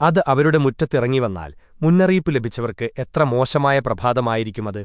അത് അവരുടെ മുറ്റത്തിറങ്ങിവന്നാൽ മുന്നറിയിപ്പ് ലഭിച്ചവർക്ക് എത്ര മോശമായ പ്രഭാതമായിരിക്കുമത്